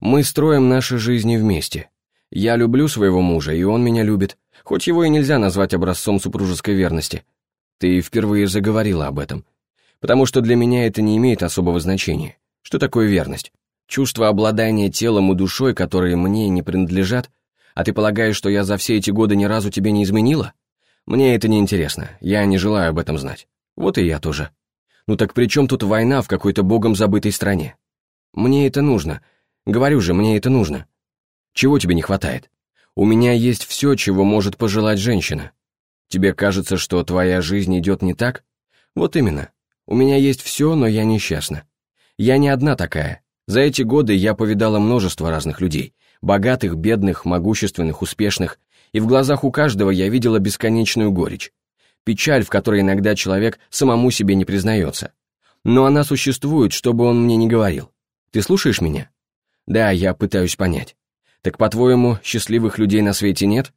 Мы строим наши жизни вместе. Я люблю своего мужа, и он меня любит, хоть его и нельзя назвать образцом супружеской верности. Ты впервые заговорила об этом. Потому что для меня это не имеет особого значения. Что такое верность? Чувство обладания телом и душой, которые мне не принадлежат? А ты полагаешь, что я за все эти годы ни разу тебе не изменила? Мне это не интересно, я не желаю об этом знать. Вот и я тоже. Ну так при чем тут война в какой-то богом забытой стране? Мне это нужно. Говорю же, мне это нужно. Чего тебе не хватает? У меня есть все, чего может пожелать женщина. Тебе кажется, что твоя жизнь идет не так? Вот именно. У меня есть все, но я несчастна. Я не одна такая. За эти годы я повидала множество разных людей. Богатых, бедных, могущественных, успешных. И в глазах у каждого я видела бесконечную горечь печаль, в которой иногда человек самому себе не признается. Но она существует, чтобы он мне не говорил. Ты слушаешь меня? Да, я пытаюсь понять. Так, по-твоему, счастливых людей на свете нет?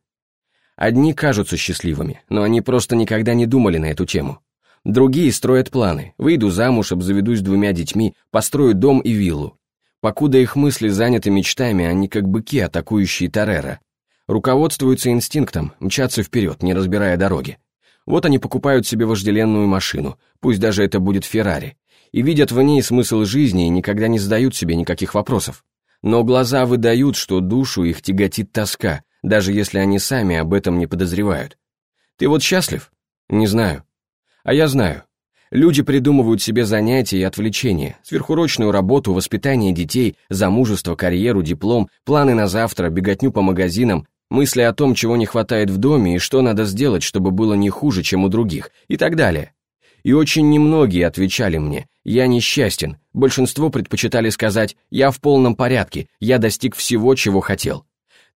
Одни кажутся счастливыми, но они просто никогда не думали на эту тему. Другие строят планы. Выйду замуж, обзаведусь двумя детьми, построю дом и виллу. Покуда их мысли заняты мечтами, они как быки, атакующие Тарера. Руководствуются инстинктом, мчатся вперед, не разбирая дороги. Вот они покупают себе вожделенную машину, пусть даже это будет Феррари, и видят в ней смысл жизни и никогда не задают себе никаких вопросов. Но глаза выдают, что душу их тяготит тоска, даже если они сами об этом не подозревают. Ты вот счастлив? Не знаю. А я знаю. Люди придумывают себе занятия и отвлечения, сверхурочную работу, воспитание детей, замужество, карьеру, диплом, планы на завтра, беготню по магазинам, мысли о том, чего не хватает в доме и что надо сделать, чтобы было не хуже, чем у других, и так далее. И очень немногие отвечали мне «я несчастен», большинство предпочитали сказать «я в полном порядке, я достиг всего, чего хотел».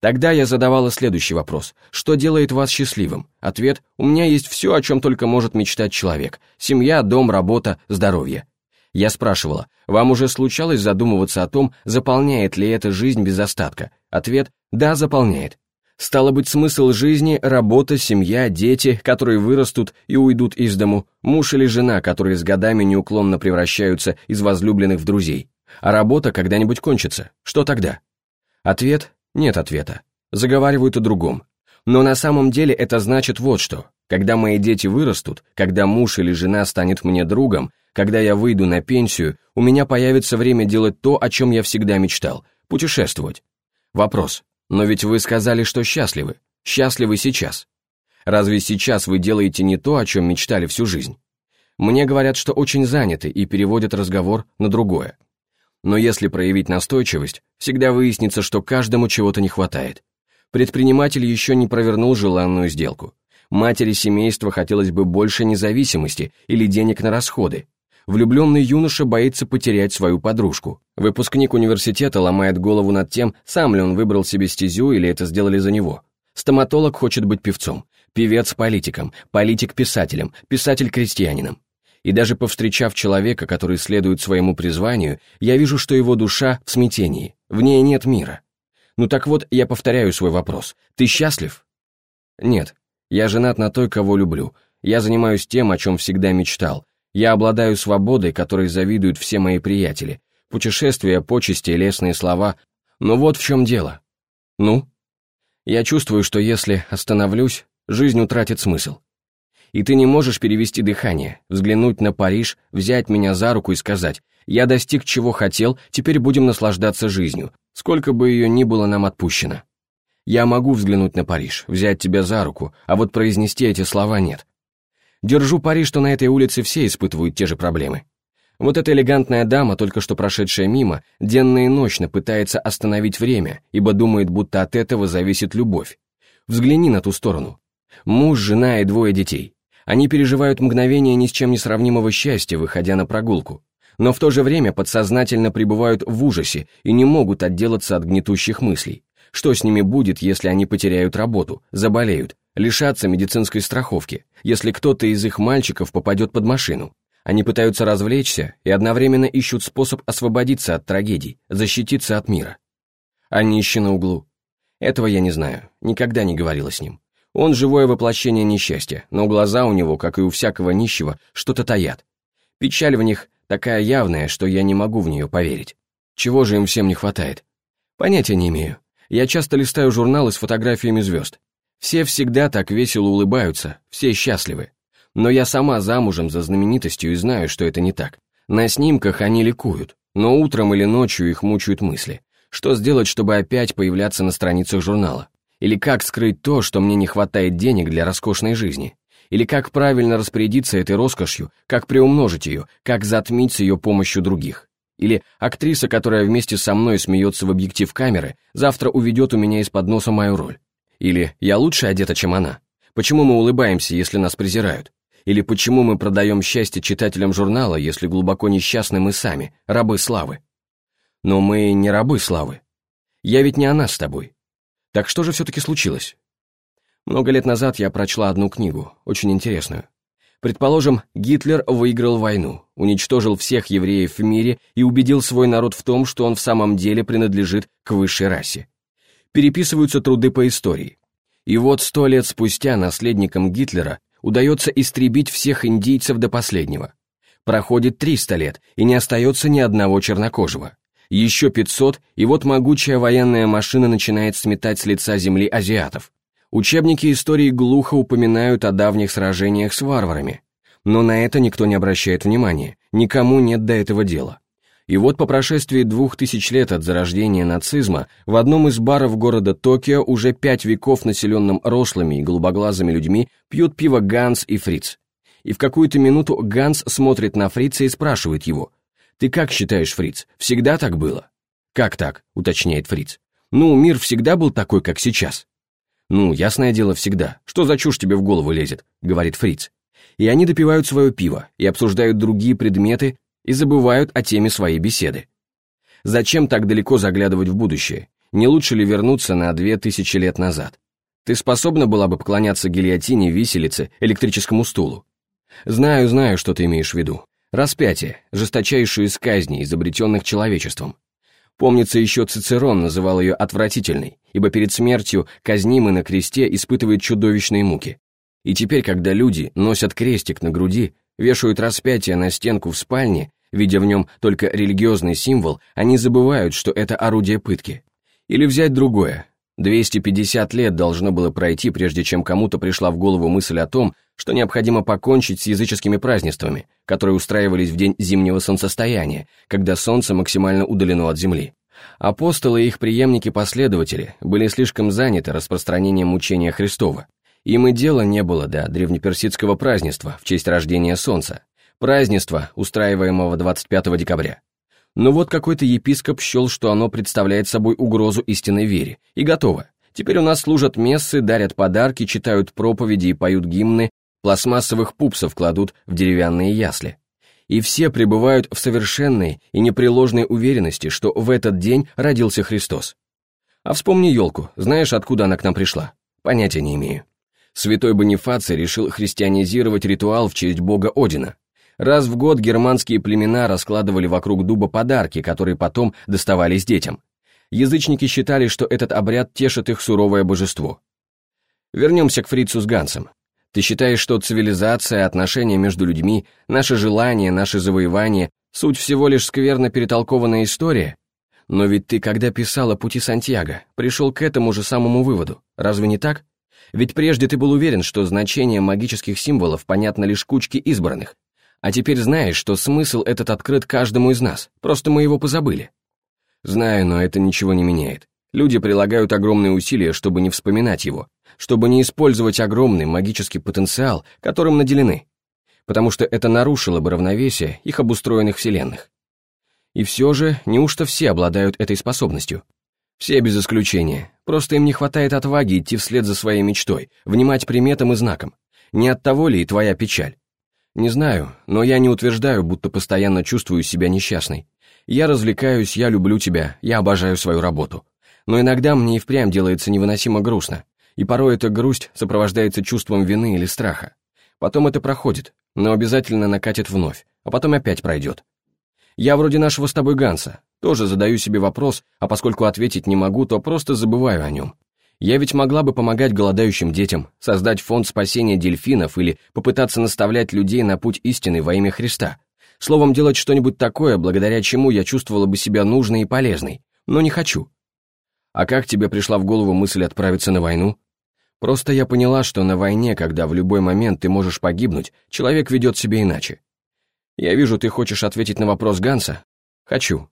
Тогда я задавала следующий вопрос. Что делает вас счастливым? Ответ «У меня есть все, о чем только может мечтать человек. Семья, дом, работа, здоровье». Я спрашивала, вам уже случалось задумываться о том, заполняет ли эта жизнь без остатка? Ответ «Да, заполняет». Стало быть, смысл жизни – работа, семья, дети, которые вырастут и уйдут из дому, муж или жена, которые с годами неуклонно превращаются из возлюбленных в друзей. А работа когда-нибудь кончится. Что тогда? Ответ – нет ответа. Заговаривают о другом. Но на самом деле это значит вот что. Когда мои дети вырастут, когда муж или жена станет мне другом, когда я выйду на пенсию, у меня появится время делать то, о чем я всегда мечтал – путешествовать. Вопрос. Но ведь вы сказали, что счастливы. Счастливы сейчас. Разве сейчас вы делаете не то, о чем мечтали всю жизнь? Мне говорят, что очень заняты и переводят разговор на другое. Но если проявить настойчивость, всегда выяснится, что каждому чего-то не хватает. Предприниматель еще не провернул желанную сделку. Матери семейства хотелось бы больше независимости или денег на расходы, влюбленный юноша боится потерять свою подружку. Выпускник университета ломает голову над тем, сам ли он выбрал себе стезю или это сделали за него. Стоматолог хочет быть певцом, певец политиком, политик писателем, писатель крестьянином. И даже повстречав человека, который следует своему призванию, я вижу, что его душа в смятении, в ней нет мира. Ну так вот, я повторяю свой вопрос. Ты счастлив? Нет, я женат на той, кого люблю. Я занимаюсь тем, о чем всегда мечтал, я обладаю свободой, которой завидуют все мои приятели. Путешествия, почести, лестные слова. Но вот в чем дело. Ну? Я чувствую, что если остановлюсь, жизнь утратит смысл. И ты не можешь перевести дыхание, взглянуть на Париж, взять меня за руку и сказать, я достиг чего хотел, теперь будем наслаждаться жизнью, сколько бы ее ни было нам отпущено. Я могу взглянуть на Париж, взять тебя за руку, а вот произнести эти слова нет. Держу пари, что на этой улице все испытывают те же проблемы. Вот эта элегантная дама, только что прошедшая мимо, денно и ночно пытается остановить время, ибо думает, будто от этого зависит любовь. Взгляни на ту сторону. Муж, жена и двое детей. Они переживают мгновение ни с чем не сравнимого счастья, выходя на прогулку. Но в то же время подсознательно пребывают в ужасе и не могут отделаться от гнетущих мыслей. Что с ними будет, если они потеряют работу, заболеют, лишатся медицинской страховки, если кто-то из их мальчиков попадет под машину. Они пытаются развлечься и одновременно ищут способ освободиться от трагедий, защититься от мира. А нищий на углу? Этого я не знаю, никогда не говорила с ним. Он живое воплощение несчастья, но глаза у него, как и у всякого нищего, что-то таят. Печаль в них такая явная, что я не могу в нее поверить. Чего же им всем не хватает? Понятия не имею. Я часто листаю журналы с фотографиями звезд. Все всегда так весело улыбаются, все счастливы. Но я сама замужем за знаменитостью и знаю, что это не так. На снимках они ликуют, но утром или ночью их мучают мысли. Что сделать, чтобы опять появляться на страницах журнала? Или как скрыть то, что мне не хватает денег для роскошной жизни? Или как правильно распорядиться этой роскошью, как приумножить ее, как затмить с ее помощью других? Или актриса, которая вместе со мной смеется в объектив камеры, завтра уведет у меня из-под носа мою роль? Или я лучше одета, чем она? Почему мы улыбаемся, если нас презирают? Или почему мы продаем счастье читателям журнала, если глубоко несчастны мы сами, рабы славы? Но мы не рабы славы. Я ведь не она с тобой. Так что же все-таки случилось? Много лет назад я прочла одну книгу, очень интересную. Предположим, Гитлер выиграл войну, уничтожил всех евреев в мире и убедил свой народ в том, что он в самом деле принадлежит к высшей расе. Переписываются труды по истории. И вот сто лет спустя наследникам Гитлера удается истребить всех индийцев до последнего. Проходит 300 лет, и не остается ни одного чернокожего. Еще 500, и вот могучая военная машина начинает сметать с лица земли азиатов. Учебники истории глухо упоминают о давних сражениях с варварами. Но на это никто не обращает внимания, никому нет до этого дела. И вот по прошествии двух тысяч лет от зарождения нацизма в одном из баров города Токио уже пять веков населенным рослыми и голубоглазыми людьми пьют пиво Ганс и Фриц. И в какую-то минуту Ганс смотрит на Фрица и спрашивает его, «Ты как считаешь, Фриц, всегда так было?» «Как так?» — уточняет Фриц. «Ну, мир всегда был такой, как сейчас». «Ну, ясное дело, всегда. Что за чушь тебе в голову лезет?» — говорит Фриц. И они допивают свое пиво и обсуждают другие предметы и забывают о теме своей беседы. Зачем так далеко заглядывать в будущее? Не лучше ли вернуться на две тысячи лет назад? Ты способна была бы поклоняться гильотине, виселице, электрическому стулу? Знаю, знаю, что ты имеешь в виду. Распятие, жесточайшую из казней, изобретенных человечеством. Помнится, еще Цицерон называл ее отвратительной, ибо перед смертью казнимый на кресте испытывает чудовищные муки. И теперь, когда люди носят крестик на груди, вешают распятие на стенку в спальне, видя в нем только религиозный символ, они забывают, что это орудие пытки. Или взять другое. 250 лет должно было пройти, прежде чем кому-то пришла в голову мысль о том, что необходимо покончить с языческими празднествами, которые устраивались в день зимнего солнцестояния, когда солнце максимально удалено от земли. Апостолы и их преемники-последователи были слишком заняты распространением учения Христова. Им и дела не было до древнеперсидского празднества в честь рождения солнца, празднества, устраиваемого 25 декабря. Но вот какой-то епископ счел, что оно представляет собой угрозу истинной вере, и готово. Теперь у нас служат мессы, дарят подарки, читают проповеди и поют гимны, пластмассовых пупсов кладут в деревянные ясли. И все пребывают в совершенной и непреложной уверенности, что в этот день родился Христос. А вспомни елку, знаешь, откуда она к нам пришла? Понятия не имею. Святой Бонифаций решил христианизировать ритуал в честь бога Одина. Раз в год германские племена раскладывали вокруг дуба подарки, которые потом доставались детям. Язычники считали, что этот обряд тешит их суровое божество. Вернемся к фрицу с Гансом. Ты считаешь, что цивилизация, отношения между людьми, наши желания, наши завоевания — суть всего лишь скверно перетолкованная история? Но ведь ты, когда писала «Пути Сантьяго», пришел к этому же самому выводу, разве не так? Ведь прежде ты был уверен, что значение магических символов понятно лишь кучке избранных, а теперь знаешь, что смысл этот открыт каждому из нас, просто мы его позабыли. Знаю, но это ничего не меняет. Люди прилагают огромные усилия, чтобы не вспоминать его, чтобы не использовать огромный магический потенциал, которым наделены, потому что это нарушило бы равновесие их обустроенных вселенных. И все же, неужто все обладают этой способностью? Все без исключения, просто им не хватает отваги идти вслед за своей мечтой, внимать приметам и знакам. Не от того ли и твоя печаль? Не знаю, но я не утверждаю, будто постоянно чувствую себя несчастной. Я развлекаюсь, я люблю тебя, я обожаю свою работу. Но иногда мне и впрямь делается невыносимо грустно, и порой эта грусть сопровождается чувством вины или страха. Потом это проходит, но обязательно накатит вновь, а потом опять пройдет. Я вроде нашего с тобой Ганса, тоже задаю себе вопрос, а поскольку ответить не могу, то просто забываю о нем. Я ведь могла бы помогать голодающим детям, создать фонд спасения дельфинов или попытаться наставлять людей на путь истины во имя Христа. Словом, делать что-нибудь такое, благодаря чему я чувствовала бы себя нужной и полезной. Но не хочу. А как тебе пришла в голову мысль отправиться на войну? Просто я поняла, что на войне, когда в любой момент ты можешь погибнуть, человек ведет себя иначе. Я вижу, ты хочешь ответить на вопрос Ганса? Хочу.